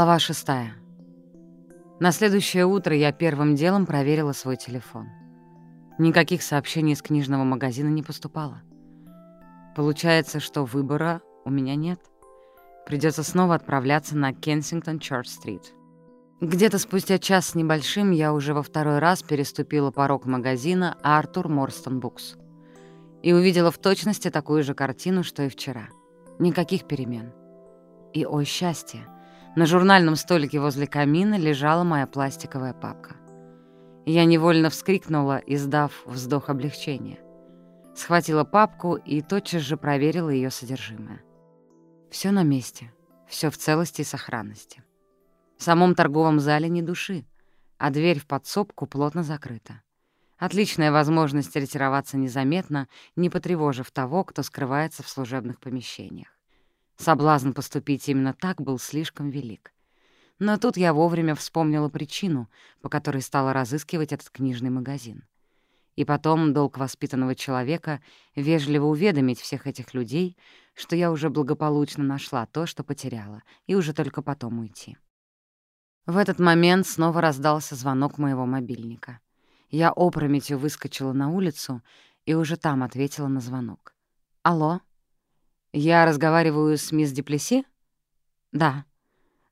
Глава шестая. На следующее утро я первым делом проверила свой телефон. Никаких сообщений из книжного магазина не поступало. Получается, что выбора у меня нет. Придется снова отправляться на Кенсингтон Чорч-стрит. Где-то спустя час с небольшим я уже во второй раз переступила порог магазина Артур Морстон Букс и увидела в точности такую же картину, что и вчера. Никаких перемен. И, ой, счастье, на журнальном столике возле камина лежала моя пластиковая папка. Я невольно вскрикнула, издав вздох облегчения. Схватила папку и тотчас же проверила ее содержимое. Все на месте, все в целости и сохранности. В самом торговом зале ни души, а дверь в подсобку плотно закрыта. Отличная возможность ретироваться незаметно, не потревожив того, кто скрывается в служебных помещениях. Соблазн поступить именно так был слишком велик. Но тут я вовремя вспомнила причину, по которой стала разыскивать этот книжный магазин. И потом долг воспитанного человека — вежливо уведомить всех этих людей, что я уже благополучно нашла то, что потеряла, и уже только потом уйти. В этот момент снова раздался звонок моего мобильника. Я опрометью выскочила на улицу и уже там ответила на звонок. «Алло? Я разговариваю с мисс Деплеси?» «Да».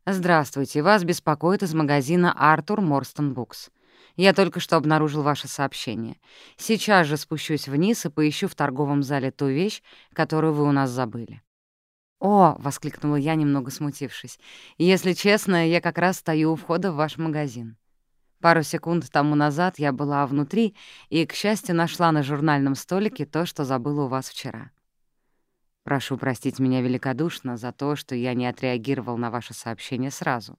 «Здравствуйте, вас беспокоит из магазина «Артур Морстон Букс». Я только что обнаружил ваше сообщение. Сейчас же спущусь вниз и поищу в торговом зале ту вещь, которую вы у нас забыли». «О!» — воскликнула я, немного смутившись. «Если честно, я как раз стою у входа в ваш магазин. Пару секунд тому назад я была внутри и, к счастью, нашла на журнальном столике то, что забыла у вас вчера. Прошу простить меня великодушно за то, что я не отреагировал на ваше сообщение сразу.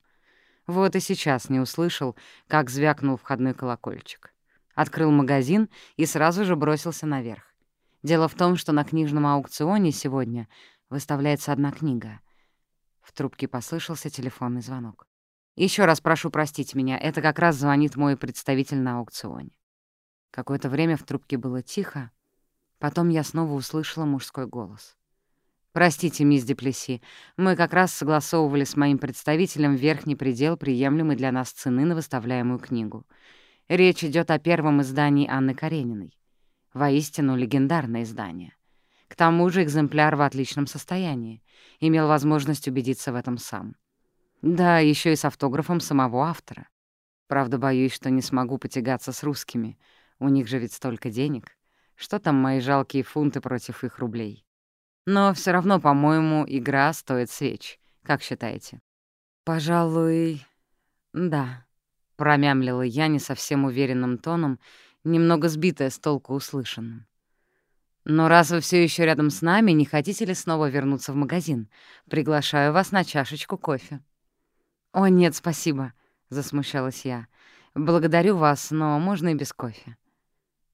Вот и сейчас не услышал, как звякнул входной колокольчик. Открыл магазин и сразу же бросился наверх. Дело в том, что на книжном аукционе сегодня выставляется одна книга. В трубке послышался телефонный звонок. Еще раз прошу простить меня, это как раз звонит мой представитель на аукционе. Какое-то время в трубке было тихо, потом я снова услышала мужской голос. «Простите, мисс Деплеси, мы как раз согласовывали с моим представителем верхний предел приемлемой для нас цены на выставляемую книгу. Речь идет о первом издании Анны Карениной. Воистину легендарное издание. К тому же экземпляр в отличном состоянии. Имел возможность убедиться в этом сам. Да, еще и с автографом самого автора. Правда, боюсь, что не смогу потягаться с русскими. У них же ведь столько денег. Что там мои жалкие фунты против их рублей? Но все равно, по-моему, игра стоит свеч. Как считаете? Пожалуй, да. Промямлила я не совсем уверенным тоном, немного сбитая с толку услышанным. Но раз вы все еще рядом с нами, не хотите ли снова вернуться в магазин? Приглашаю вас на чашечку кофе». «О, нет, спасибо», — засмущалась я. «Благодарю вас, но можно и без кофе».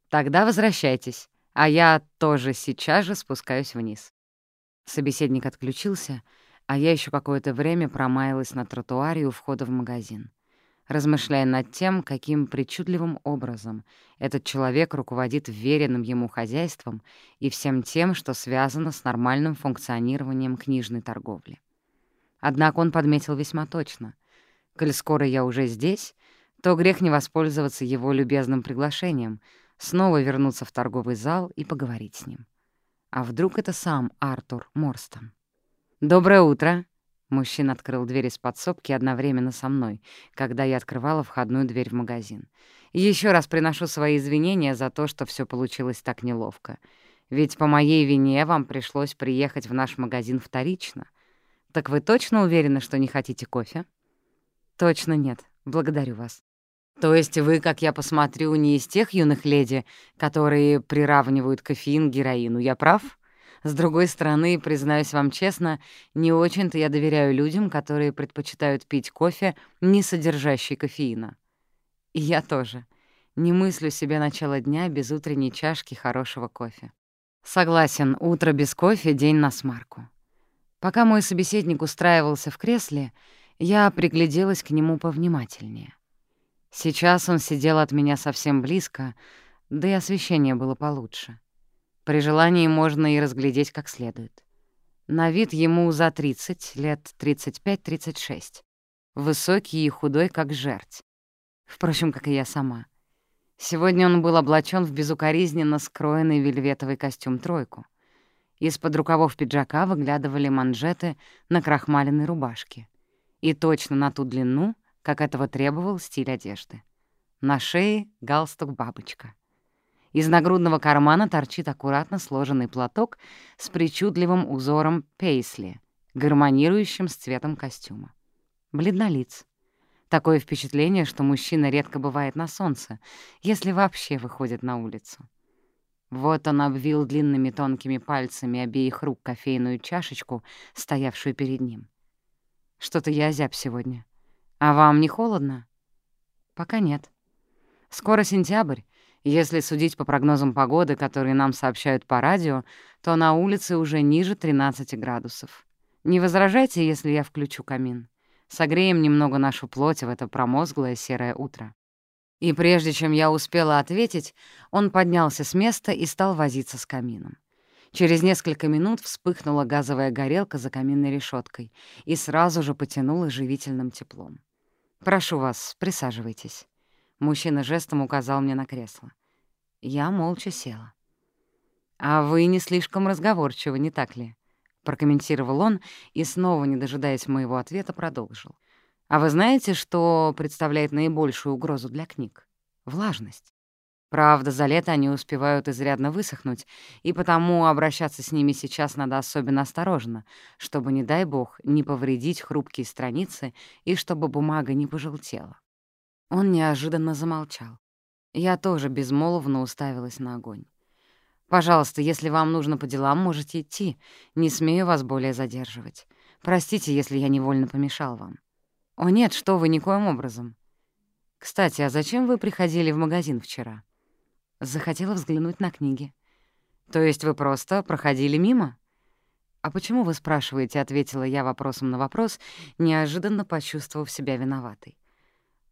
«Тогда возвращайтесь, а я тоже сейчас же спускаюсь вниз». Собеседник отключился, а я еще какое-то время промаялась на тротуаре у входа в магазин размышляя над тем, каким причудливым образом этот человек руководит веренным ему хозяйством и всем тем, что связано с нормальным функционированием книжной торговли. Однако он подметил весьма точно. «Коль скоро я уже здесь, то грех не воспользоваться его любезным приглашением, снова вернуться в торговый зал и поговорить с ним. А вдруг это сам Артур Морстон? «Доброе утро!» Мужчина открыл дверь из подсобки одновременно со мной, когда я открывала входную дверь в магазин. Еще раз приношу свои извинения за то, что все получилось так неловко. Ведь по моей вине вам пришлось приехать в наш магазин вторично. Так вы точно уверены, что не хотите кофе? Точно нет. Благодарю вас. То есть вы, как я посмотрю, не из тех юных леди, которые приравнивают кофеин героину, я прав? С другой стороны, признаюсь вам честно, не очень-то я доверяю людям, которые предпочитают пить кофе, не содержащий кофеина. И я тоже. Не мыслю себе начало дня без утренней чашки хорошего кофе. Согласен, утро без кофе — день на смарку. Пока мой собеседник устраивался в кресле, я пригляделась к нему повнимательнее. Сейчас он сидел от меня совсем близко, да и освещение было получше. При желании можно и разглядеть как следует. На вид ему за 30, лет 35-36. высокий и худой, как жерть. Впрочем, как и я сама. Сегодня он был облачен в безукоризненно скроенный вельветовый костюм-тройку. Из-под рукавов пиджака выглядывали манжеты на крахмаленной рубашке. И точно на ту длину, как этого требовал стиль одежды. На шее галстук-бабочка. Из нагрудного кармана торчит аккуратно сложенный платок с причудливым узором пейсли, гармонирующим с цветом костюма. Бледнолиц. Такое впечатление, что мужчина редко бывает на солнце, если вообще выходит на улицу. Вот он обвил длинными тонкими пальцами обеих рук кофейную чашечку, стоявшую перед ним. «Что-то я зяб сегодня. А вам не холодно?» «Пока нет. Скоро сентябрь. Если судить по прогнозам погоды, которые нам сообщают по радио, то на улице уже ниже 13 градусов. Не возражайте, если я включу камин?» Согреем немного нашу плоть в это промозглое серое утро». И прежде чем я успела ответить, он поднялся с места и стал возиться с камином. Через несколько минут вспыхнула газовая горелка за каминной решеткой и сразу же потянула живительным теплом. «Прошу вас, присаживайтесь». Мужчина жестом указал мне на кресло. Я молча села. «А вы не слишком разговорчивы, не так ли?» прокомментировал он и, снова не дожидаясь моего ответа, продолжил. «А вы знаете, что представляет наибольшую угрозу для книг? Влажность. Правда, за лето они успевают изрядно высохнуть, и потому обращаться с ними сейчас надо особенно осторожно, чтобы, не дай бог, не повредить хрупкие страницы и чтобы бумага не пожелтела». Он неожиданно замолчал. Я тоже безмолвно уставилась на огонь. Пожалуйста, если вам нужно по делам, можете идти. Не смею вас более задерживать. Простите, если я невольно помешал вам. О нет, что вы, никоим образом. Кстати, а зачем вы приходили в магазин вчера? Захотела взглянуть на книги. То есть вы просто проходили мимо? А почему вы спрашиваете, ответила я вопросом на вопрос, неожиданно почувствовав себя виноватой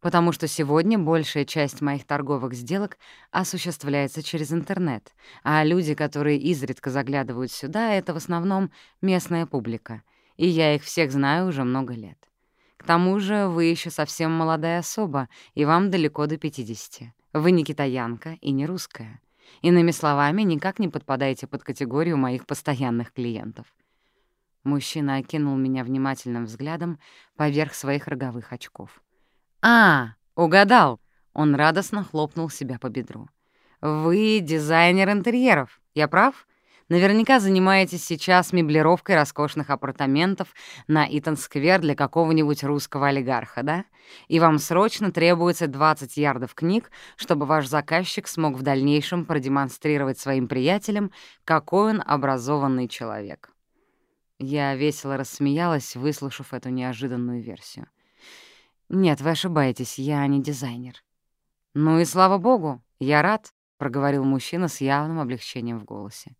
потому что сегодня большая часть моих торговых сделок осуществляется через интернет, а люди, которые изредка заглядывают сюда, — это в основном местная публика, и я их всех знаю уже много лет. К тому же вы еще совсем молодая особа, и вам далеко до 50. Вы не китаянка и не русская. Иными словами, никак не подпадаете под категорию моих постоянных клиентов. Мужчина окинул меня внимательным взглядом поверх своих роговых очков. «А, угадал!» — он радостно хлопнул себя по бедру. «Вы дизайнер интерьеров, я прав? Наверняка занимаетесь сейчас меблировкой роскошных апартаментов на Итан-сквер для какого-нибудь русского олигарха, да? И вам срочно требуется 20 ярдов книг, чтобы ваш заказчик смог в дальнейшем продемонстрировать своим приятелям, какой он образованный человек». Я весело рассмеялась, выслушав эту неожиданную версию. «Нет, вы ошибаетесь, я не дизайнер». «Ну и слава богу, я рад», — проговорил мужчина с явным облегчением в голосе.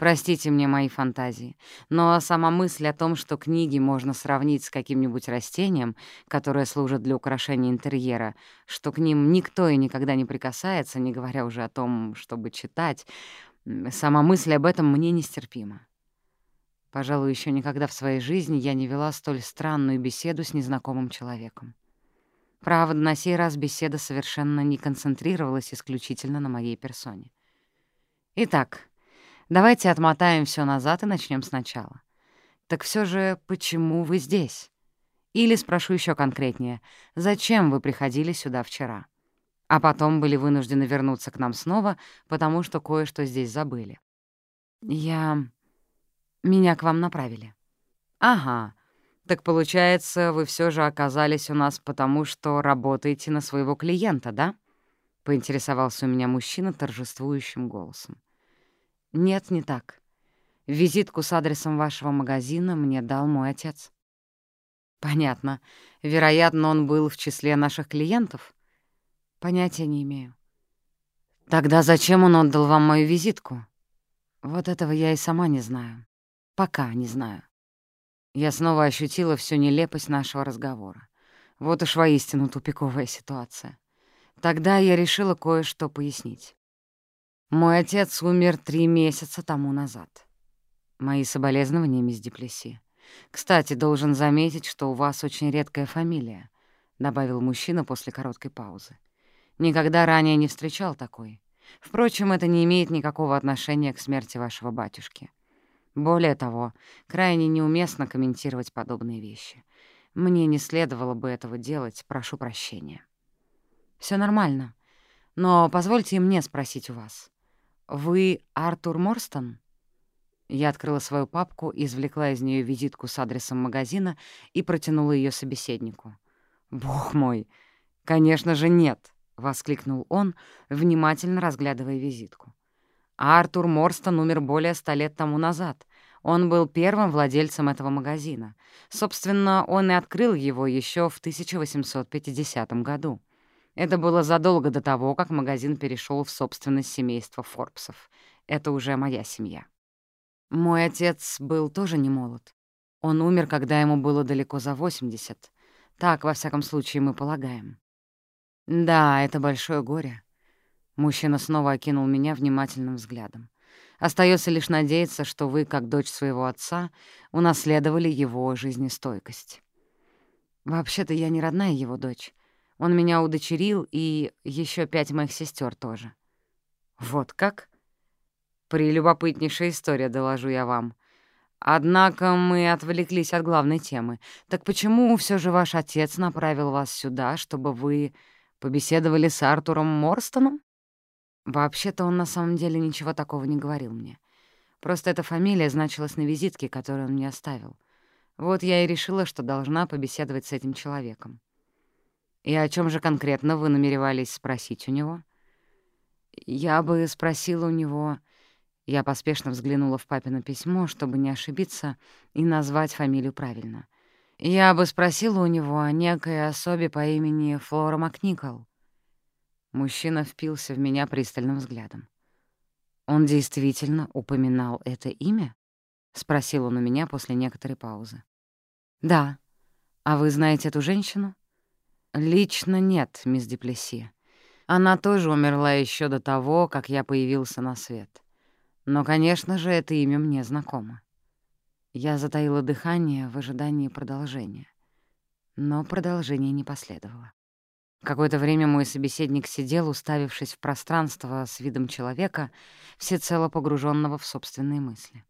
«Простите мне мои фантазии, но сама мысль о том, что книги можно сравнить с каким-нибудь растением, которое служит для украшения интерьера, что к ним никто и никогда не прикасается, не говоря уже о том, чтобы читать, сама мысль об этом мне нестерпима. Пожалуй, еще никогда в своей жизни я не вела столь странную беседу с незнакомым человеком. Правда, на сей раз беседа совершенно не концентрировалась исключительно на моей персоне. Итак, давайте отмотаем все назад и начнем сначала. Так все же, почему вы здесь? Или, спрошу еще конкретнее, зачем вы приходили сюда вчера? А потом были вынуждены вернуться к нам снова, потому что кое-что здесь забыли. Я... Меня к вам направили». «Ага. Так получается, вы все же оказались у нас потому, что работаете на своего клиента, да?» — поинтересовался у меня мужчина торжествующим голосом. «Нет, не так. Визитку с адресом вашего магазина мне дал мой отец». «Понятно. Вероятно, он был в числе наших клиентов?» «Понятия не имею». «Тогда зачем он отдал вам мою визитку?» «Вот этого я и сама не знаю». Пока не знаю. Я снова ощутила всю нелепость нашего разговора. Вот уж воистину тупиковая ситуация. Тогда я решила кое-что пояснить. Мой отец умер три месяца тому назад. Мои соболезнования, мисс Деплеси. Кстати, должен заметить, что у вас очень редкая фамилия», — добавил мужчина после короткой паузы. «Никогда ранее не встречал такой. Впрочем, это не имеет никакого отношения к смерти вашего батюшки. Более того, крайне неуместно комментировать подобные вещи. Мне не следовало бы этого делать, прошу прощения. Все нормально. Но позвольте мне спросить у вас. Вы Артур Морстон? Я открыла свою папку, извлекла из нее визитку с адресом магазина и протянула ее собеседнику. «Бог мой! Конечно же, нет!» — воскликнул он, внимательно разглядывая визитку. Артур Морстон умер более ста лет тому назад. Он был первым владельцем этого магазина. Собственно, он и открыл его еще в 1850 году. Это было задолго до того, как магазин перешел в собственность семейства Форбсов. Это уже моя семья. Мой отец был тоже не молод. Он умер, когда ему было далеко за 80. Так, во всяком случае, мы полагаем. Да, это большое горе. Мужчина снова окинул меня внимательным взглядом. Остается лишь надеяться, что вы, как дочь своего отца, унаследовали его жизнестойкость. Вообще-то я не родная его дочь. Он меня удочерил, и еще пять моих сестер тоже. Вот как? Прелюбопытнейшая история, доложу я вам. Однако мы отвлеклись от главной темы. Так почему все же ваш отец направил вас сюда, чтобы вы побеседовали с Артуром Морстоном? Вообще-то он на самом деле ничего такого не говорил мне. Просто эта фамилия значилась на визитке, которую он мне оставил. Вот я и решила, что должна побеседовать с этим человеком. «И о чем же конкретно вы намеревались спросить у него?» «Я бы спросила у него...» Я поспешно взглянула в папино письмо, чтобы не ошибиться и назвать фамилию правильно. Я бы спросила у него о некой особе по имени Флора Макникол. Мужчина впился в меня пристальным взглядом. «Он действительно упоминал это имя?» — спросил он у меня после некоторой паузы. «Да. А вы знаете эту женщину?» «Лично нет, мисс Деплеси. Она тоже умерла еще до того, как я появился на свет. Но, конечно же, это имя мне знакомо». Я затаила дыхание в ожидании продолжения. Но продолжения не последовало. Какое-то время мой собеседник сидел, уставившись в пространство с видом человека, всецело погруженного в собственные мысли.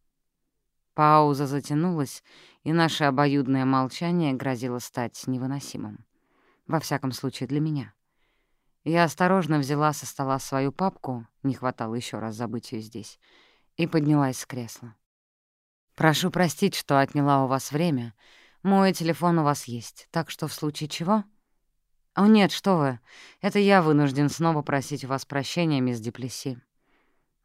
Пауза затянулась, и наше обоюдное молчание грозило стать невыносимым. Во всяком случае, для меня. Я осторожно взяла со стола свою папку, не хватало еще раз забыть ее здесь, и поднялась с кресла. «Прошу простить, что отняла у вас время. Мой телефон у вас есть, так что в случае чего...» «О, нет, что вы. Это я вынужден снова просить у вас прощения, мисс Деплеси.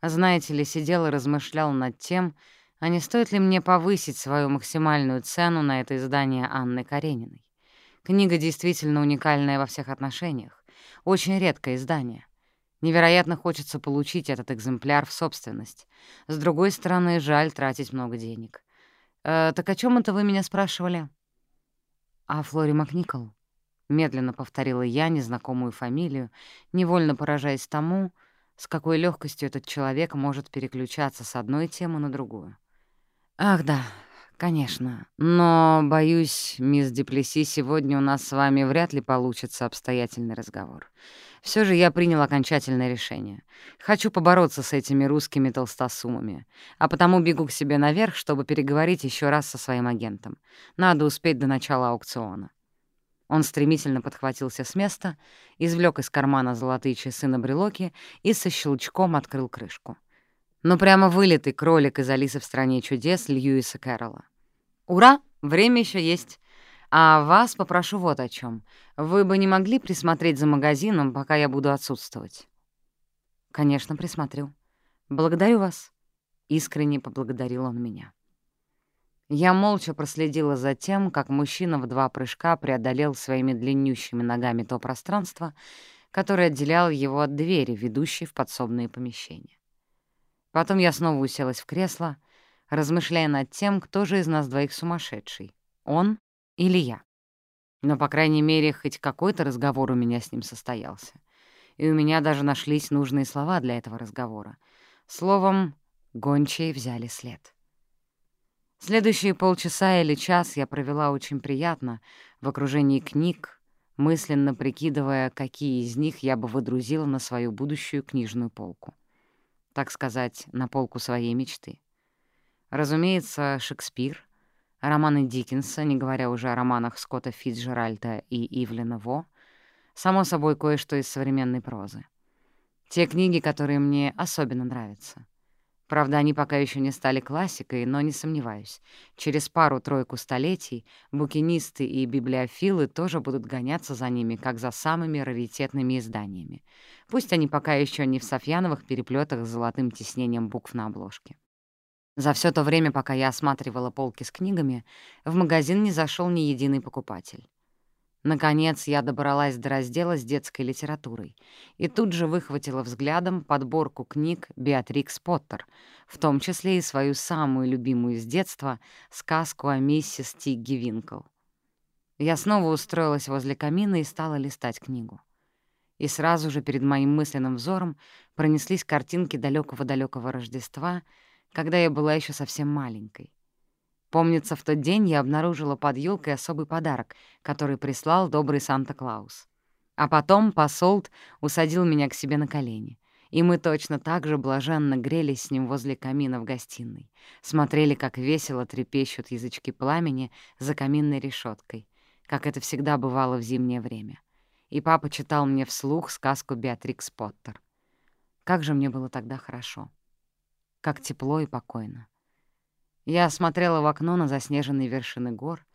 Знаете ли, сидел и размышлял над тем, а не стоит ли мне повысить свою максимальную цену на это издание Анны Карениной. Книга действительно уникальная во всех отношениях. Очень редкое издание. Невероятно хочется получить этот экземпляр в собственность. С другой стороны, жаль тратить много денег. Э, так о чем это вы меня спрашивали? О Флоре Макникол. Медленно повторила я незнакомую фамилию, невольно поражаясь тому, с какой легкостью этот человек может переключаться с одной темы на другую. «Ах да, «Конечно. Но, боюсь, мисс Деплеси, сегодня у нас с вами вряд ли получится обстоятельный разговор. Все же я принял окончательное решение. Хочу побороться с этими русскими толстосумами, а потому бегу к себе наверх, чтобы переговорить еще раз со своим агентом. Надо успеть до начала аукциона». Он стремительно подхватился с места, извлек из кармана золотые часы на брелоке и со щелчком открыл крышку. Ну, прямо вылитый кролик из «Алисы в стране чудес» Льюиса Кэрролла. «Ура! Время еще есть. А вас попрошу вот о чем. Вы бы не могли присмотреть за магазином, пока я буду отсутствовать?» «Конечно, присмотрю. Благодарю вас». Искренне поблагодарил он меня. Я молча проследила за тем, как мужчина в два прыжка преодолел своими длиннющими ногами то пространство, которое отделяло его от двери, ведущей в подсобные помещения. Потом я снова уселась в кресло, размышляя над тем, кто же из нас двоих сумасшедший, он или я. Но, по крайней мере, хоть какой-то разговор у меня с ним состоялся. И у меня даже нашлись нужные слова для этого разговора. Словом, гончие взяли след. Следующие полчаса или час я провела очень приятно в окружении книг, мысленно прикидывая, какие из них я бы выдрузила на свою будущую книжную полку. Так сказать, на полку своей мечты. Разумеется, Шекспир, романы Диккенса, не говоря уже о романах Скотта Фитджеральда и Ивлена Во, само собой, кое-что из современной прозы. Те книги, которые мне особенно нравятся. Правда, они пока еще не стали классикой, но не сомневаюсь. Через пару-тройку столетий букинисты и библиофилы тоже будут гоняться за ними, как за самыми раритетными изданиями. Пусть они пока еще не в софьяновых переплетах с золотым тиснением букв на обложке. За все то время, пока я осматривала полки с книгами, в магазин не зашел ни единый покупатель. Наконец я добралась до раздела с детской литературой и тут же выхватила взглядом подборку книг Беатрикс Поттер, в том числе и свою самую любимую с детства — сказку о миссис Тигги Винкл. Я снова устроилась возле камина и стала листать книгу. И сразу же перед моим мысленным взором пронеслись картинки далекого далекого Рождества, когда я была еще совсем маленькой. Помнится, в тот день я обнаружила под елкой особый подарок, который прислал добрый Санта-Клаус. А потом посолт усадил меня к себе на колени, и мы точно так же блаженно грелись с ним возле камина в гостиной, смотрели, как весело трепещут язычки пламени за каминной решеткой, как это всегда бывало в зимнее время. И папа читал мне вслух сказку Беатрикс Поттер. Как же мне было тогда хорошо. Как тепло и покойно. Я смотрела в окно на заснеженные вершины гор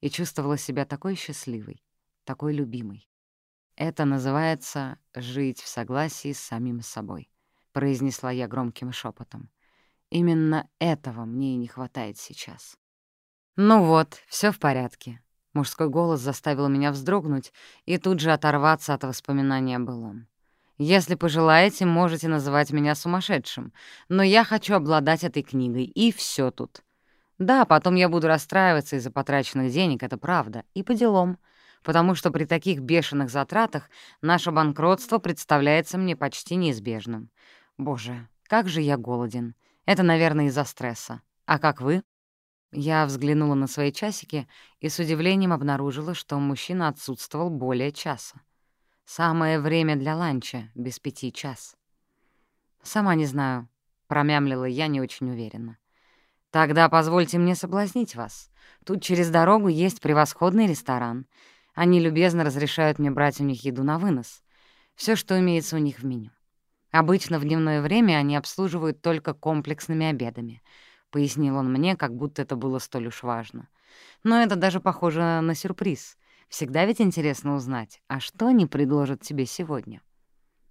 и чувствовала себя такой счастливой, такой любимой. «Это называется жить в согласии с самим собой», — произнесла я громким шепотом. «Именно этого мне и не хватает сейчас». «Ну вот, все в порядке». Мужской голос заставил меня вздрогнуть и тут же оторваться от воспоминания о былом. Если пожелаете, можете называть меня сумасшедшим, но я хочу обладать этой книгой, и все тут. Да, потом я буду расстраиваться из-за потраченных денег, это правда, и по делам, потому что при таких бешеных затратах наше банкротство представляется мне почти неизбежным. Боже, как же я голоден. Это, наверное, из-за стресса. А как вы? Я взглянула на свои часики и с удивлением обнаружила, что мужчина отсутствовал более часа. Самое время для ланча, без пяти час. Сама не знаю, промямлила я не очень уверенно. Тогда позвольте мне соблазнить вас. Тут через дорогу есть превосходный ресторан. Они любезно разрешают мне брать у них еду на вынос. Все, что имеется у них в меню. Обычно в дневное время они обслуживают только комплексными обедами. Пояснил он мне, как будто это было столь уж важно. Но это даже похоже на сюрприз. Всегда ведь интересно узнать, а что они предложат тебе сегодня?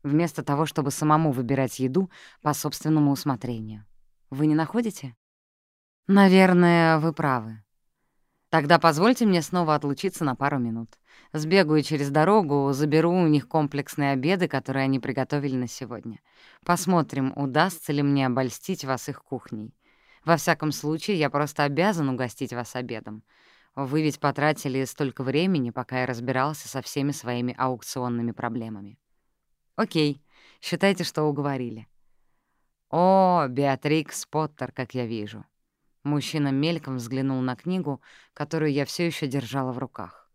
Вместо того, чтобы самому выбирать еду по собственному усмотрению. Вы не находите? Наверное, вы правы. Тогда позвольте мне снова отлучиться на пару минут. Сбегаю через дорогу, заберу у них комплексные обеды, которые они приготовили на сегодня. Посмотрим, удастся ли мне обольстить вас их кухней. Во всяком случае, я просто обязан угостить вас обедом. Вы ведь потратили столько времени, пока я разбирался со всеми своими аукционными проблемами. Окей, считайте, что уговорили. О, Беатрикс Поттер, как я вижу. Мужчина мельком взглянул на книгу, которую я все еще держала в руках.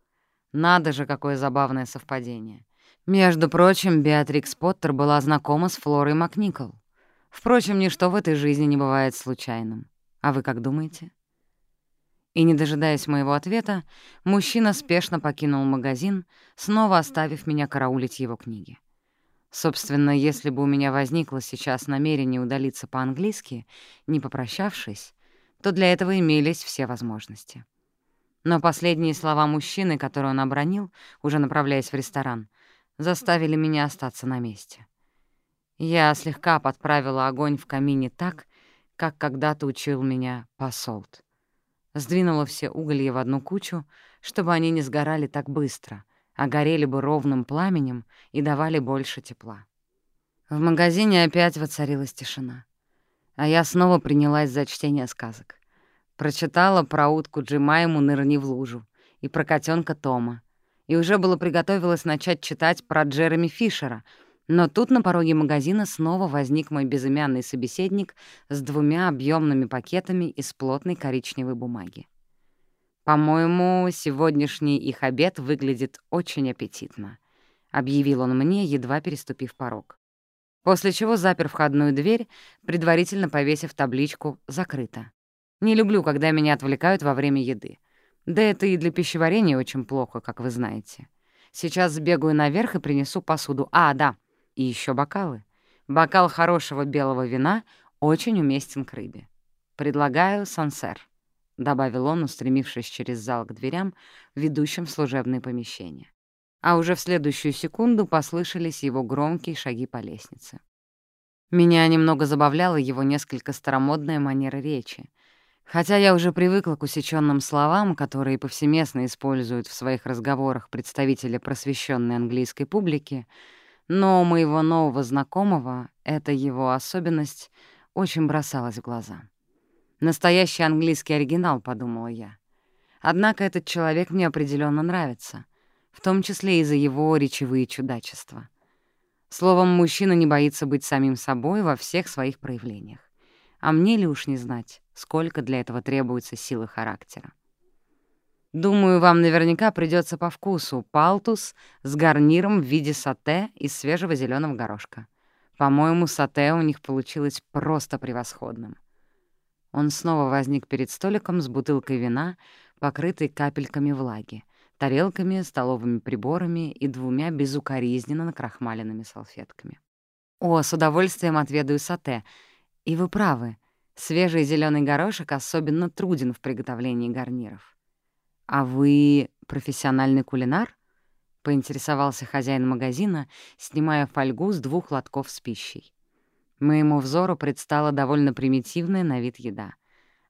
Надо же, какое забавное совпадение. Между прочим, Беатрикс Поттер была знакома с Флорой Макникол. Впрочем, ничто в этой жизни не бывает случайным. А вы как думаете? И, не дожидаясь моего ответа, мужчина спешно покинул магазин, снова оставив меня караулить его книги. Собственно, если бы у меня возникло сейчас намерение удалиться по-английски, не попрощавшись, то для этого имелись все возможности. Но последние слова мужчины, которые он обронил, уже направляясь в ресторан, заставили меня остаться на месте. Я слегка подправила огонь в камине так, как когда-то учил меня посолт сдвинула все уголья в одну кучу, чтобы они не сгорали так быстро, а горели бы ровным пламенем и давали больше тепла. В магазине опять воцарилась тишина, а я снова принялась за чтение сказок. Прочитала про утку Джимайму «Нырни в лужу» и про котенка Тома, и уже было приготовилась начать читать про Джереми Фишера, Но тут на пороге магазина снова возник мой безымянный собеседник с двумя объемными пакетами из плотной коричневой бумаги. «По-моему, сегодняшний их обед выглядит очень аппетитно», — объявил он мне, едва переступив порог. После чего запер входную дверь, предварительно повесив табличку «Закрыто». Не люблю, когда меня отвлекают во время еды. Да это и для пищеварения очень плохо, как вы знаете. Сейчас сбегаю наверх и принесу посуду. А, да, и еще бокалы. Бокал хорошего белого вина очень уместен к рыбе. Предлагаю сансер. — добавил он, устремившись через зал к дверям, ведущим в служебные помещения. А уже в следующую секунду послышались его громкие шаги по лестнице. Меня немного забавляла его несколько старомодная манера речи. Хотя я уже привыкла к усечённым словам, которые повсеместно используют в своих разговорах представители просвещенной английской публики, но у моего нового знакомого эта его особенность очень бросалась в глаза. Настоящий английский оригинал, подумала я. Однако этот человек мне определенно нравится, в том числе и за его речевые чудачества. Словом, мужчина не боится быть самим собой во всех своих проявлениях. А мне ли уж не знать, сколько для этого требуется силы характера. Думаю, вам наверняка придется по вкусу палтус с гарниром в виде сате из свежего зеленого горошка. По-моему, сате у них получилось просто превосходным. Он снова возник перед столиком с бутылкой вина, покрытой капельками влаги, тарелками, столовыми приборами и двумя безукоризненно накрахмаленными салфетками. «О, с удовольствием отведаю сате. И вы правы, свежий зеленый горошек особенно труден в приготовлении гарниров. А вы профессиональный кулинар?» — поинтересовался хозяин магазина, снимая фольгу с двух лотков с пищей. Моему взору предстала довольно примитивная на вид еда.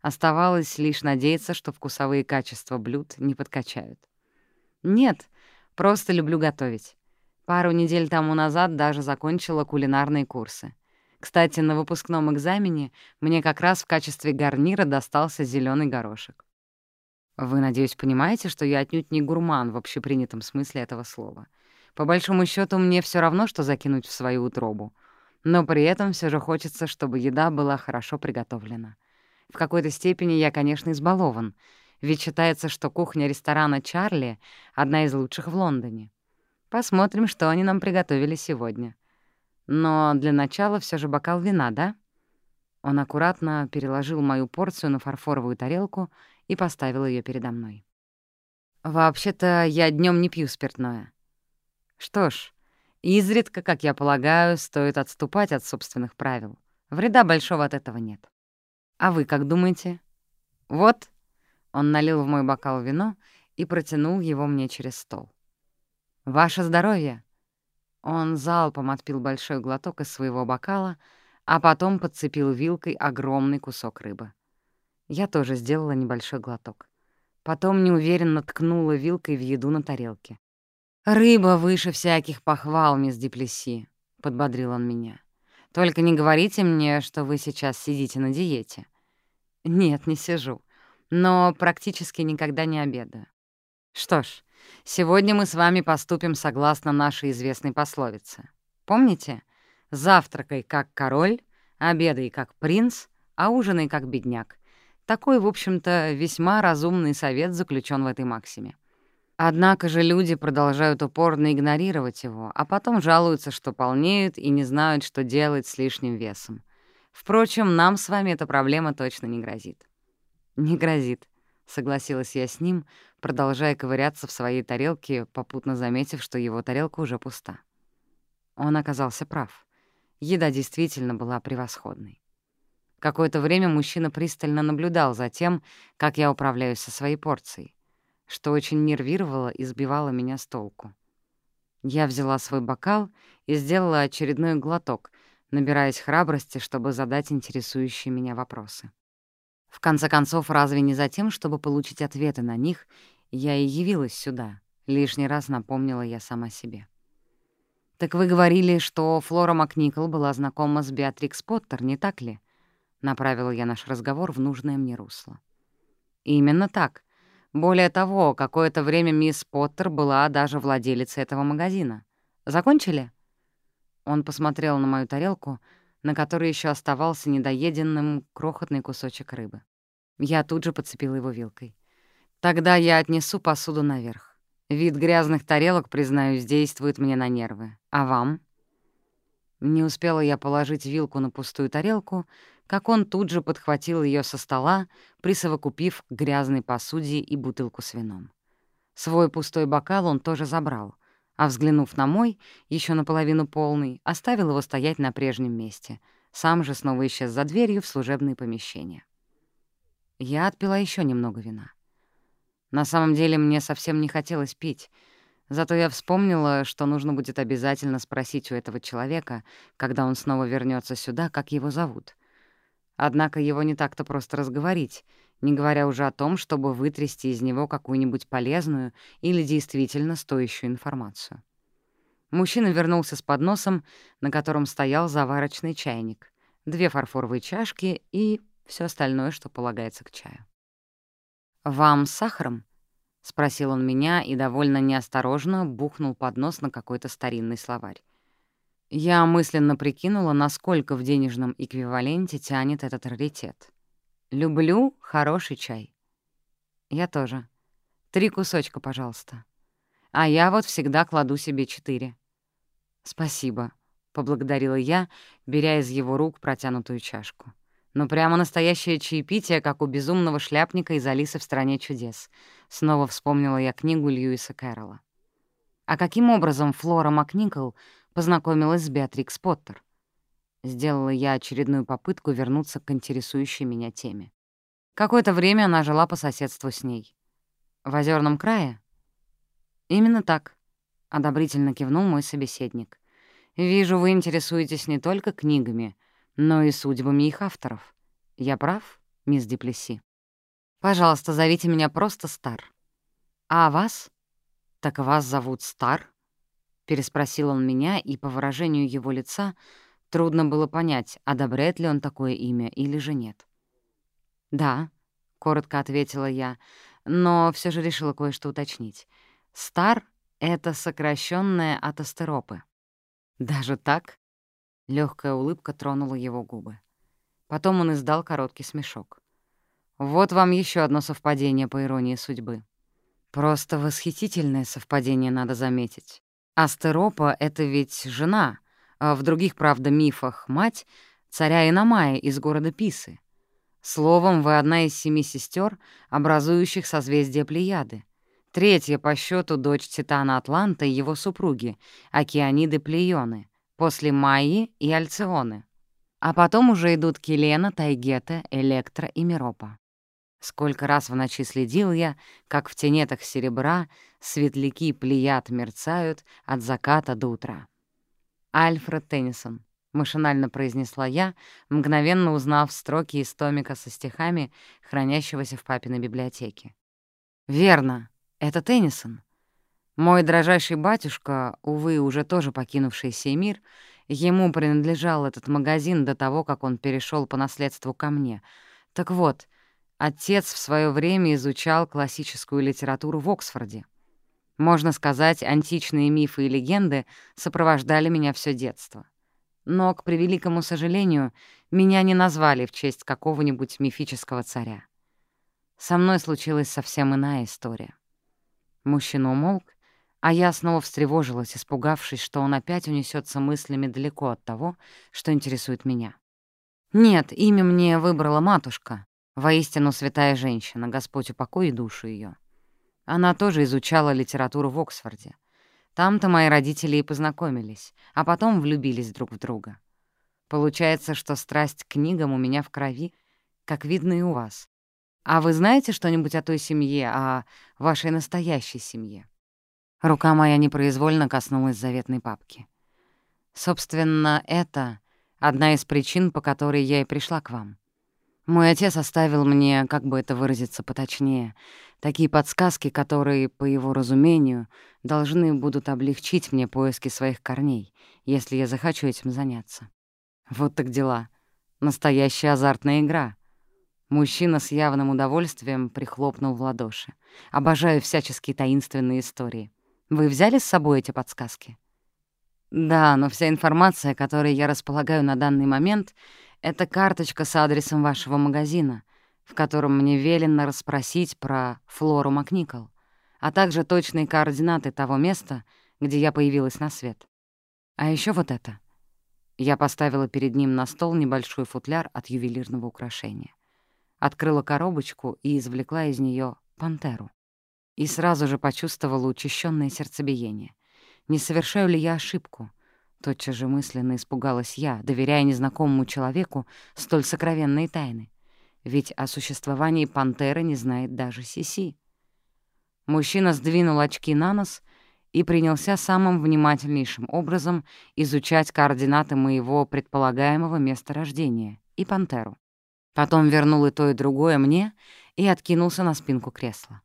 Оставалось лишь надеяться, что вкусовые качества блюд не подкачают. Нет, просто люблю готовить. Пару недель тому назад даже закончила кулинарные курсы. Кстати, на выпускном экзамене мне как раз в качестве гарнира достался зеленый горошек. Вы, надеюсь, понимаете, что я отнюдь не гурман в общепринятом смысле этого слова. По большому счету мне все равно, что закинуть в свою утробу — но при этом все же хочется, чтобы еда была хорошо приготовлена. В какой-то степени я, конечно, избалован, ведь считается, что кухня ресторана «Чарли» — одна из лучших в Лондоне. Посмотрим, что они нам приготовили сегодня. Но для начала все же бокал вина, да? Он аккуратно переложил мою порцию на фарфоровую тарелку и поставил ее передо мной. «Вообще-то я днем не пью спиртное». «Что ж, Изредка, как я полагаю, стоит отступать от собственных правил. Вреда большого от этого нет. А вы как думаете? Вот. Он налил в мой бокал вино и протянул его мне через стол. «Ваше здоровье!» Он залпом отпил большой глоток из своего бокала, а потом подцепил вилкой огромный кусок рыбы. Я тоже сделала небольшой глоток. Потом неуверенно ткнула вилкой в еду на тарелке. «Рыба выше всяких похвал, мисс Диплеси», — подбодрил он меня. «Только не говорите мне, что вы сейчас сидите на диете». «Нет, не сижу, но практически никогда не обедаю». «Что ж, сегодня мы с вами поступим согласно нашей известной пословице. Помните? Завтракай как король, обедай как принц, а ужинай как бедняк. Такой, в общем-то, весьма разумный совет заключен в этой максиме. Однако же люди продолжают упорно игнорировать его, а потом жалуются, что полнеют и не знают, что делать с лишним весом. Впрочем, нам с вами эта проблема точно не грозит. «Не грозит», — согласилась я с ним, продолжая ковыряться в своей тарелке, попутно заметив, что его тарелка уже пуста. Он оказался прав. Еда действительно была превосходной. Какое-то время мужчина пристально наблюдал за тем, как я управляюсь со своей порцией что очень нервировало и сбивало меня с толку. Я взяла свой бокал и сделала очередной глоток, набираясь храбрости, чтобы задать интересующие меня вопросы. В конце концов, разве не за тем, чтобы получить ответы на них, я и явилась сюда, лишний раз напомнила я сама себе. «Так вы говорили, что Флора Макникол была знакома с Беатрикс Поттер, не так ли?» Направила я наш разговор в нужное мне русло. «Именно так. Более того, какое-то время мисс Поттер была даже владелицей этого магазина. Закончили? Он посмотрел на мою тарелку, на которой еще оставался недоеденным крохотный кусочек рыбы. Я тут же подцепила его вилкой. «Тогда я отнесу посуду наверх. Вид грязных тарелок, признаюсь, действует мне на нервы. А вам?» Не успела я положить вилку на пустую тарелку, как он тут же подхватил ее со стола, присовокупив к грязной посуде и бутылку с вином. Свой пустой бокал он тоже забрал, а, взглянув на мой, еще наполовину полный, оставил его стоять на прежнем месте, сам же снова исчез за дверью в служебные помещения. Я отпила еще немного вина. На самом деле мне совсем не хотелось пить, зато я вспомнила, что нужно будет обязательно спросить у этого человека, когда он снова вернется сюда, как его зовут. Однако его не так-то просто разговорить, не говоря уже о том, чтобы вытрясти из него какую-нибудь полезную или действительно стоящую информацию. Мужчина вернулся с подносом, на котором стоял заварочный чайник, две фарфоровые чашки и все остальное, что полагается к чаю. «Вам с сахаром?» — спросил он меня и довольно неосторожно бухнул под нос на какой-то старинный словарь. Я мысленно прикинула, насколько в денежном эквиваленте тянет этот раритет. «Люблю хороший чай». «Я тоже. Три кусочка, пожалуйста. А я вот всегда кладу себе четыре». «Спасибо», — поблагодарила я, беря из его рук протянутую чашку. Ну, прямо настоящее чаепитие, как у безумного шляпника из «Алисы в стране чудес». Снова вспомнила я книгу Льюиса Кэрролла. А каким образом Флора Макникол познакомилась с Беатрикс Поттер? Сделала я очередную попытку вернуться к интересующей меня теме. Какое-то время она жила по соседству с ней. В озерном крае? Именно так, — одобрительно кивнул мой собеседник. «Вижу, вы интересуетесь не только книгами, но и судьбами их авторов. Я прав, мисс Диплеси? Пожалуйста, зовите меня просто Стар. А вас? Так вас зовут Стар? Переспросил он меня, и по выражению его лица трудно было понять, одобряет ли он такое имя или же нет. «Да», — коротко ответила я, но все же решила кое-что уточнить. «Стар — это сокращенное от астеропы». «Даже так?» Легкая улыбка тронула его губы. Потом он издал короткий смешок. «Вот вам еще одно совпадение, по иронии судьбы. Просто восхитительное совпадение, надо заметить. Астеропа — это ведь жена, а в других, правда, мифах — мать царя Иномая из города Писы. Словом, вы одна из семи сестер, образующих созвездие Плеяды. Третья по счету дочь Титана Атланта и его супруги, Океаниды Плеоны — после Майи и Альционы. А потом уже идут Келена, Тайгета, Электра и Миропа. Сколько раз в ночи следил я, как в тенетах серебра светляки плеяд мерцают от заката до утра. «Альфред Теннисон», — машинально произнесла я, мгновенно узнав строки из томика со стихами, хранящегося в папиной библиотеке. «Верно, это Теннисон. Мой дрожайший батюшка, увы, уже тоже покинувший сей мир, ему принадлежал этот магазин до того, как он перешел по наследству ко мне. Так вот, отец в свое время изучал классическую литературу в Оксфорде. Можно сказать, античные мифы и легенды сопровождали меня все детство. Но, к превеликому сожалению, меня не назвали в честь какого-нибудь мифического царя. Со мной случилась совсем иная история. Мужчина умолк, а я снова встревожилась, испугавшись, что он опять унесется мыслями далеко от того, что интересует меня. Нет, имя мне выбрала матушка, воистину святая женщина, Господь упокой и душу ее. Она тоже изучала литературу в Оксфорде. Там-то мои родители и познакомились, а потом влюбились друг в друга. Получается, что страсть к книгам у меня в крови, как видно и у вас. А вы знаете что-нибудь о той семье, о вашей настоящей семье? Рука моя непроизвольно коснулась заветной папки. Собственно, это одна из причин, по которой я и пришла к вам. Мой отец оставил мне, как бы это выразиться поточнее, такие подсказки, которые, по его разумению, должны будут облегчить мне поиски своих корней, если я захочу этим заняться. Вот так дела. Настоящая азартная игра. Мужчина с явным удовольствием прихлопнул в ладоши. Обожаю всяческие таинственные истории. Вы взяли с собой эти подсказки? Да, но вся информация, которой я располагаю на данный момент, — это карточка с адресом вашего магазина, в котором мне велено расспросить про Флору Макникол, а также точные координаты того места, где я появилась на свет. А еще вот это. Я поставила перед ним на стол небольшой футляр от ювелирного украшения. Открыла коробочку и извлекла из нее пантеру. И сразу же почувствовала учащенное сердцебиение. Не совершаю ли я ошибку? Тотчас же мысленно испугалась я, доверяя незнакомому человеку столь сокровенные тайны. Ведь о существовании пантеры не знает даже Сиси. Мужчина сдвинул очки на нос и принялся самым внимательнейшим образом изучать координаты моего предполагаемого места рождения и пантеру. Потом вернул и то, и другое мне и откинулся на спинку кресла.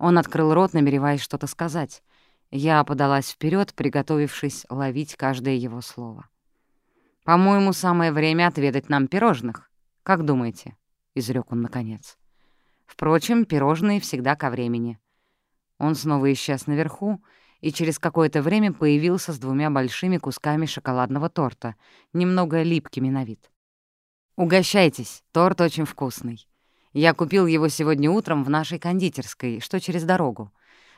Он открыл рот, намереваясь что-то сказать. Я подалась вперед, приготовившись ловить каждое его слово. «По-моему, самое время отведать нам пирожных. Как думаете?» — изрёк он наконец. «Впрочем, пирожные всегда ко времени». Он снова исчез наверху и через какое-то время появился с двумя большими кусками шоколадного торта, немного липкими на вид. «Угощайтесь, торт очень вкусный. Я купил его сегодня утром в нашей кондитерской, что через дорогу.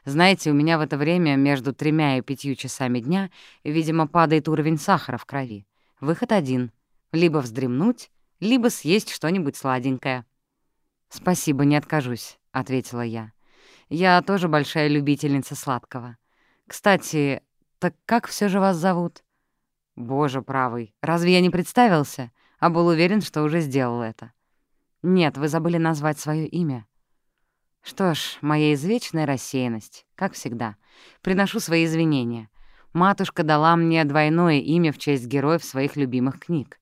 Знаете, у меня в это время между тремя и пятью часами дня, видимо, падает уровень сахара в крови. Выход один — либо вздремнуть, либо съесть что-нибудь сладенькое». «Спасибо, не откажусь», — ответила я. Я тоже большая любительница сладкого. Кстати, так как все же вас зовут? Боже правый, разве я не представился, а был уверен, что уже сделал это? Нет, вы забыли назвать свое имя. Что ж, моя извечная рассеянность, как всегда. Приношу свои извинения. Матушка дала мне двойное имя в честь героев своих любимых книг.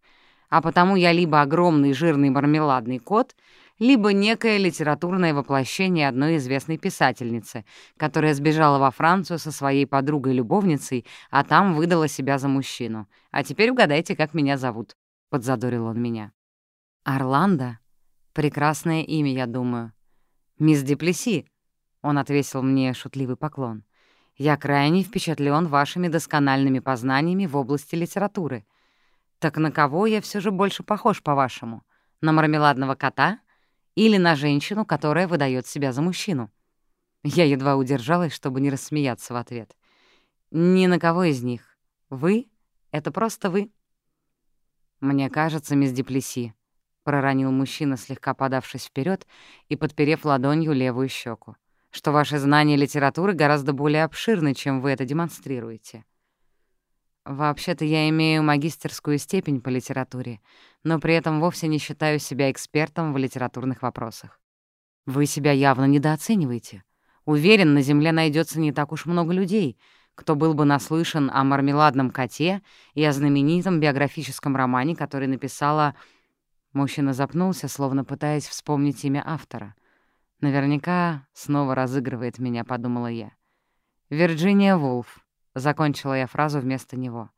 А потому я либо огромный жирный мармеладный кот, либо некое литературное воплощение одной известной писательницы, которая сбежала во Францию со своей подругой-любовницей, а там выдала себя за мужчину. А теперь угадайте, как меня зовут», — подзадорил он меня. «Орландо? Прекрасное имя, я думаю». «Мисс Деплеси», — он отвесил мне шутливый поклон. «Я крайне впечатлен вашими доскональными познаниями в области литературы. Так на кого я все же больше похож, по-вашему? На мармеладного кота?» или на женщину, которая выдает себя за мужчину. Я едва удержалась, чтобы не рассмеяться в ответ. Ни на кого из них. Вы — это просто вы. «Мне кажется, мисс Деплеси», — проронил мужчина, слегка подавшись вперед и подперев ладонью левую щеку, «что ваши знания литературы гораздо более обширны, чем вы это демонстрируете. Вообще-то я имею магистерскую степень по литературе, но при этом вовсе не считаю себя экспертом в литературных вопросах. Вы себя явно недооцениваете. Уверен, на Земле найдется не так уж много людей, кто был бы наслышан о мармеладном коте и о знаменитом биографическом романе, который написала... Мужчина запнулся, словно пытаясь вспомнить имя автора. Наверняка снова разыгрывает меня, подумала я. Вирджиния Вулф. Закончила я фразу вместо него.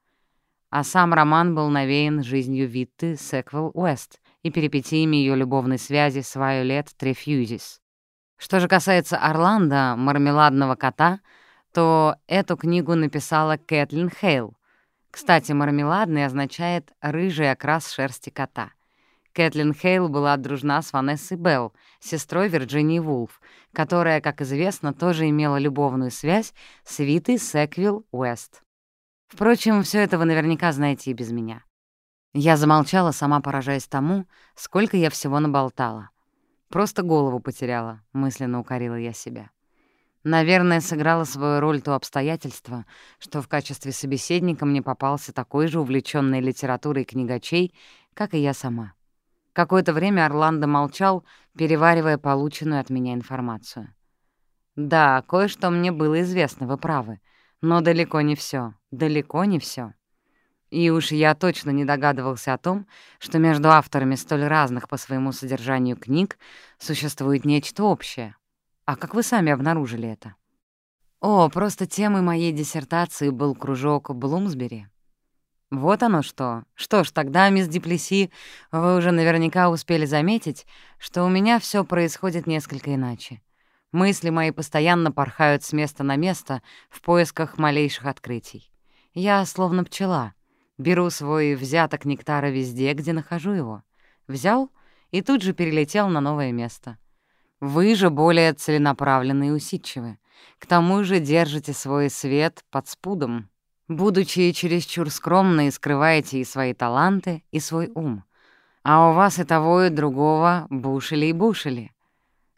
А сам роман был навеян жизнью Витты Секвел Уэст и перипетиями ее любовной связи с Вайолет Трефьюзис. Что же касается Орландо, мармеладного кота, то эту книгу написала Кэтлин Хейл. Кстати, мармеладный означает «рыжий окрас шерсти кота». Кэтлин Хейл была дружна с Ванессой Белл, сестрой Вирджинии Вулф, которая, как известно, тоже имела любовную связь с Витой Секвилл Уэст. Впрочем, все это вы наверняка знаете и без меня. Я замолчала, сама поражаясь тому, сколько я всего наболтала. Просто голову потеряла, мысленно укорила я себя. Наверное, сыграла свою роль то обстоятельство, что в качестве собеседника мне попался такой же увлеченный литературой книгачей, как и я сама. Какое-то время Орландо молчал, переваривая полученную от меня информацию. «Да, кое-что мне было известно, вы правы. Но далеко не все, далеко не все. И уж я точно не догадывался о том, что между авторами столь разных по своему содержанию книг существует нечто общее. А как вы сами обнаружили это? О, просто темой моей диссертации был кружок Блумсбери. Вот оно что. Что ж, тогда, мисс Диплеси, вы уже наверняка успели заметить, что у меня все происходит несколько иначе. Мысли мои постоянно порхают с места на место в поисках малейших открытий. Я словно пчела. Беру свой взяток нектара везде, где нахожу его. Взял и тут же перелетел на новое место. Вы же более целенаправленны и усидчивы. К тому же держите свой свет под спудом, будучи чересчур скромны скрываете и свои таланты, и свой ум. А у вас и того, и другого бушели и бушели.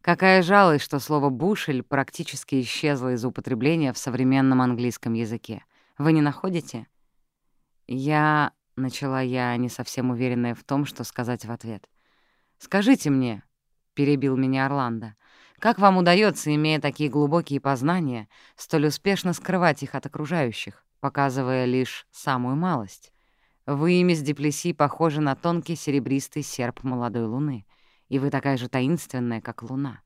Какая жалость, что слово «бушель» практически исчезло из употребления в современном английском языке. Вы не находите? Я... — начала я, не совсем уверенная в том, что сказать в ответ. «Скажите мне», — перебил меня Орландо, «как вам удается, имея такие глубокие познания, столь успешно скрывать их от окружающих, показывая лишь самую малость? Вы, мисс Деплеси, похожи на тонкий серебристый серп молодой луны, и вы такая же таинственная, как луна.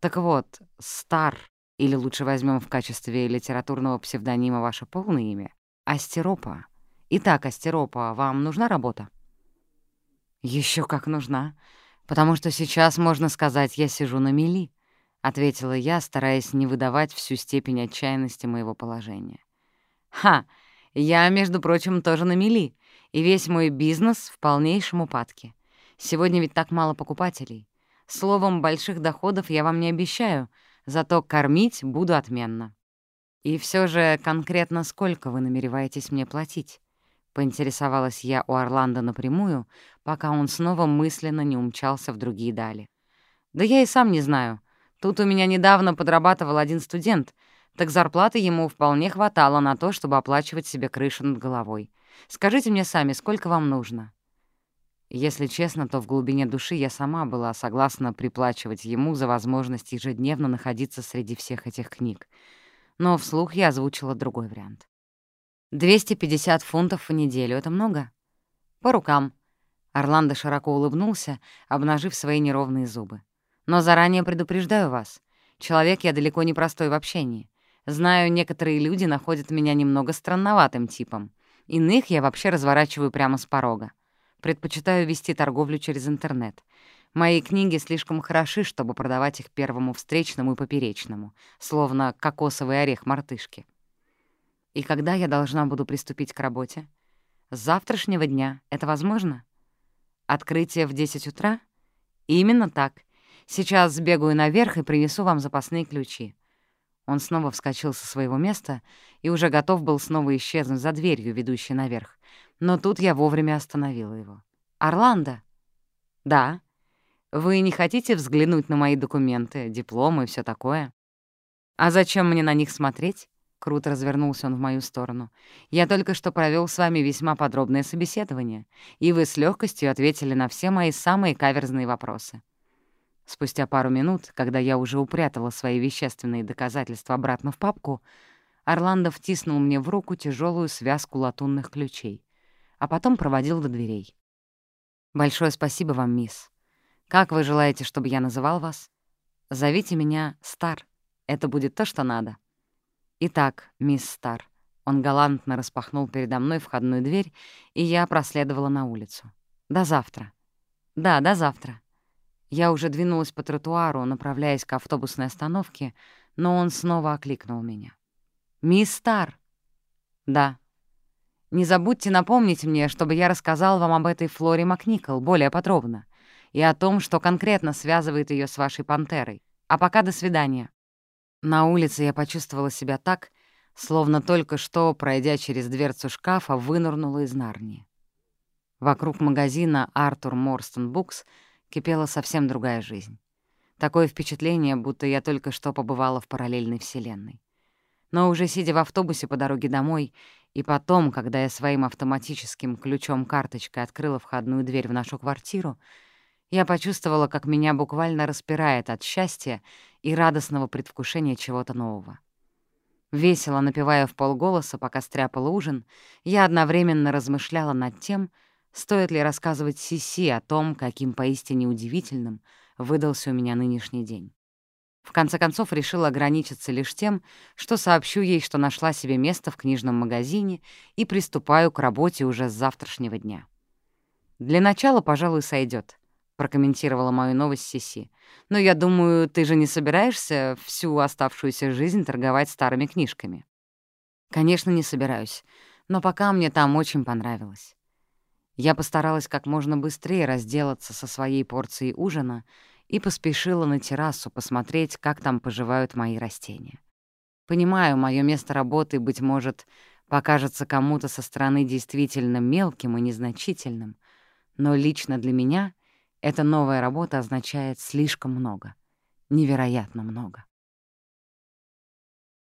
Так вот, Стар, или лучше возьмем в качестве литературного псевдонима ваше полное имя, Астеропа. Итак, Астеропа, вам нужна работа? Еще как нужна, потому что сейчас, можно сказать, я сижу на мели, — ответила я, стараясь не выдавать всю степень отчаянности моего положения. «Ха! Я, между прочим, тоже на мели, и весь мой бизнес в полнейшем упадке. Сегодня ведь так мало покупателей. Словом, больших доходов я вам не обещаю, зато кормить буду отменно. И все же конкретно сколько вы намереваетесь мне платить? Поинтересовалась я у Орландо напрямую, пока он снова мысленно не умчался в другие дали. «Да я и сам не знаю. Тут у меня недавно подрабатывал один студент, так зарплаты ему вполне хватало на то, чтобы оплачивать себе крышу над головой. Скажите мне сами, сколько вам нужно?» Если честно, то в глубине души я сама была согласна приплачивать ему за возможность ежедневно находиться среди всех этих книг. Но вслух я озвучила другой вариант. 250 фунтов в неделю — это много? По рукам. Орландо широко улыбнулся, обнажив свои неровные зубы. Но заранее предупреждаю вас. Человек я далеко не простой в общении. Знаю, некоторые люди находят меня немного странноватым типом. Иных я вообще разворачиваю прямо с порога. Предпочитаю вести торговлю через интернет. Мои книги слишком хороши, чтобы продавать их первому встречному и поперечному, словно кокосовый орех мартышки. И когда я должна буду приступить к работе? С завтрашнего дня. Это возможно? Открытие в 10 утра? Именно так. Сейчас сбегаю наверх и принесу вам запасные ключи. Он снова вскочил со своего места и уже готов был снова исчезнуть за дверью, ведущей наверх. Но тут я вовремя остановила его. «Орландо?» «Да. Вы не хотите взглянуть на мои документы, дипломы и все такое?» «А зачем мне на них смотреть?» Круто развернулся он в мою сторону. «Я только что провел с вами весьма подробное собеседование, и вы с легкостью ответили на все мои самые каверзные вопросы». Спустя пару минут, когда я уже упрятала свои вещественные доказательства обратно в папку, Орландо втиснул мне в руку тяжелую связку латунных ключей, а потом проводил до дверей. «Большое спасибо вам, мисс. Как вы желаете, чтобы я называл вас? Зовите меня Стар. Это будет то, что надо». «Итак, мисс Стар». Он галантно распахнул передо мной входную дверь, и я проследовала на улицу. «До завтра». «Да, до завтра». Я уже двинулась по тротуару, направляясь к автобусной остановке, но он снова окликнул меня. «Мисс Стар!» «Да». «Не забудьте напомнить мне, чтобы я рассказал вам об этой Флоре Макникол более подробно и о том, что конкретно связывает ее с вашей пантерой. А пока до свидания». На улице я почувствовала себя так, словно только что, пройдя через дверцу шкафа, вынырнула из Нарнии. Вокруг магазина «Артур Морстон Букс» кипела совсем другая жизнь. Такое впечатление, будто я только что побывала в параллельной вселенной. Но уже сидя в автобусе по дороге домой, и потом, когда я своим автоматическим ключом-карточкой открыла входную дверь в нашу квартиру, я почувствовала, как меня буквально распирает от счастья и радостного предвкушения чего-то нового. Весело напевая в полголоса, пока стряпала ужин, я одновременно размышляла над тем, стоит ли рассказывать Сиси о том, каким поистине удивительным выдался у меня нынешний день. В конце концов решила ограничиться лишь тем, что сообщу ей, что нашла себе место в книжном магазине и приступаю к работе уже с завтрашнего дня. Для начала, пожалуй, сойдет. — прокомментировала мою новость Сиси. «Но я думаю, ты же не собираешься всю оставшуюся жизнь торговать старыми книжками?» Конечно, не собираюсь, но пока мне там очень понравилось. Я постаралась как можно быстрее разделаться со своей порцией ужина и поспешила на террасу посмотреть, как там поживают мои растения. Понимаю, мое место работы, быть может, покажется кому-то со стороны действительно мелким и незначительным, но лично для меня эта новая работа означает слишком много, невероятно много.